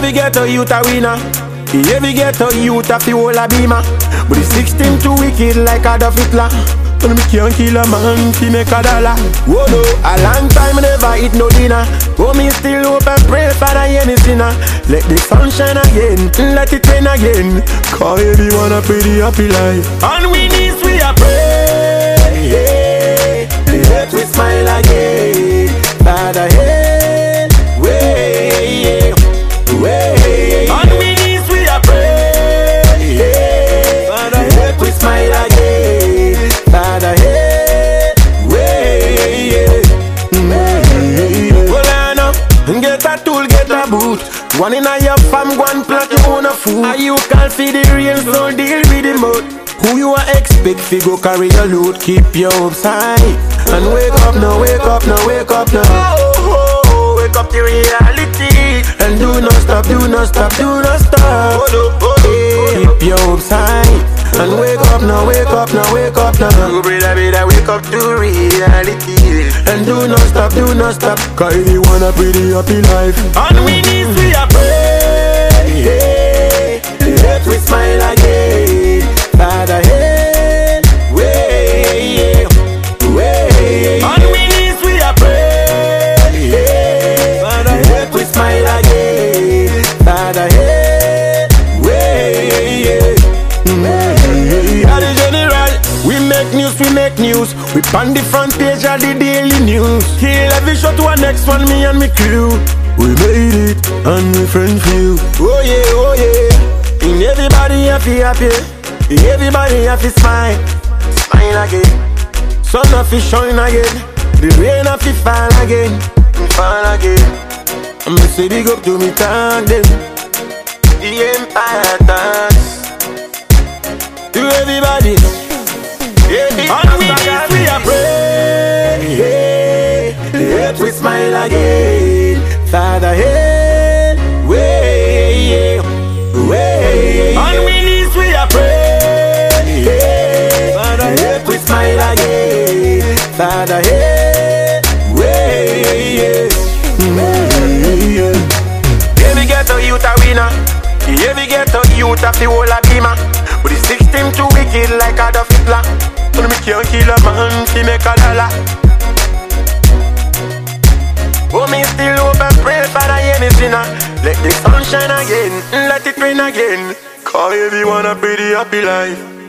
Every ghetto youth a winner. Every ghetto youth a fi hold a beamer. But the 16 too wicked like Adolf Hitler. And me can't kill a man fi make a dollar. Whoa no, a long time never eat no dinner. Oh me still hope and pray for the any sinner. Let the sun shine again, let it rain again. Cause everyone a pretty happy life. And we need we a pray. One in a your fam, one plant your own a food. Are you call for the real, so deal with the mud. Who you are expect fi go carry your load, keep your hopes high. And wake up now, wake up now, wake up now. Oh, oh, oh, wake up to reality. And do not stop, do not stop, do not stop. Keep your hopes high. And wake up now, wake up now, wake up now. You brother, brother, wake up to reality. And do not stop, do not stop. Cause you want a pretty happy life. And we need we a we make. We on the front page of the daily news. Kill every shot to our next one, me and me crew. We made it, and my friend feel. Oh yeah, oh yeah. And everybody happy, happy. Everybody happy smile, smile again. Sun happy shine again. The rain happy fall again, fall again. I'm say big up to me tag them. The empire. Father, hey, way, way. And we need we a pray. Father, let we smile again. Father, hey, way. Every ghetto youth a winner. Every ghetto youth a fi hold a beamer. But the 16 too wicked like Adolf Hitler. So me can't kill a man fi make a dollar. Pray for the sinner. Let the sun shine again, let it rain again. Cause everyone a pretty happy life.